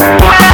Yeah.